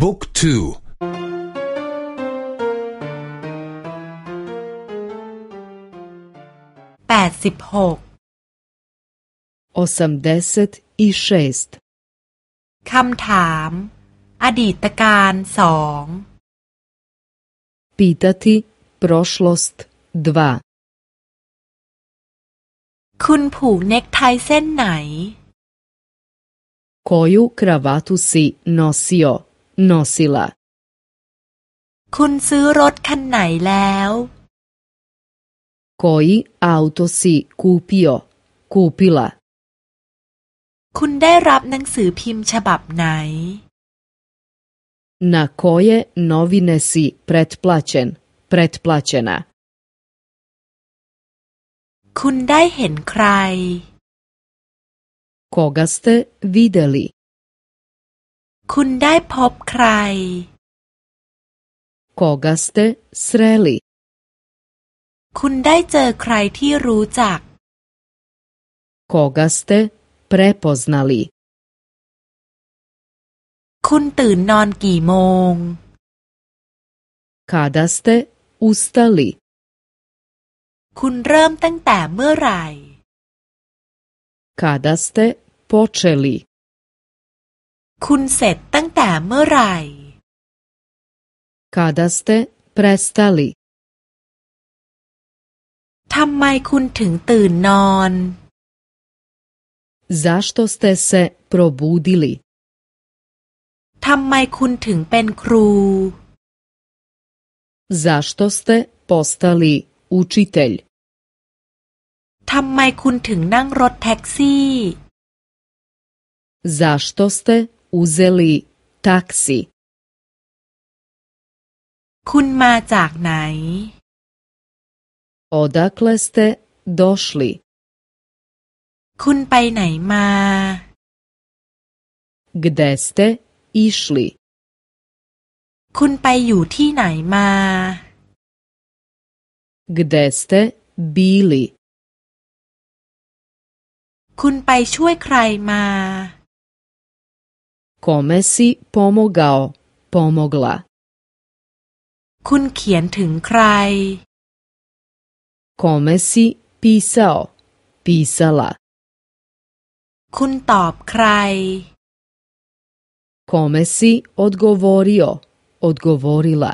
บุ๊กทูแปดสิบหกสดสสคำถาม อดีตการสอง Pitati prošlost 2คุณผูกเน็กไทเส้นไหน Koju kravatu si nosio nosila คุณซื้อรถคันไหนแล้ว koji auto si kupio kupila คุณได้รับหนังสือพิมพ์ฉบับไหน na koje novine si pretplaćen pretplaćena คุณได้เห็นใคร koga ste videli คุณได้พบใครคอกาสเตสเรลีคุณได้เจอใครที่รู้จักคอกาสเตเพรปอสนาลีคุณตื่นนอนกี่โมงคาดาสเตอุสตาลีคุณเริ่มตั้งแต่เมื่อไหร่คาดาสเตพอเชลีคุณเสร็จตั้งแต่เมื่อไหร่ Kada ste prestali ทำไมคุณถึงตื่นนอน Zašto ste se probudili ทำไมคุณถึงเป็นครู Zašto ste postali učitelj ทำไมคุณถึงนั่งรถแท็กซี่ Zašto ste uzeli taksi. คุณมาจากไหน Odakle ste došli? คุณไปไหนมา Gde ste išli? คุณไปอยู่ที่ไหนมา Gde ste bili? คุณไปช่วยใครมา Kome si pomogao, pomogla? คุณเขียนถึงใคร Kome si pisao, pisala? คุณตอบใคร Kome si odgovorio, odgovorila?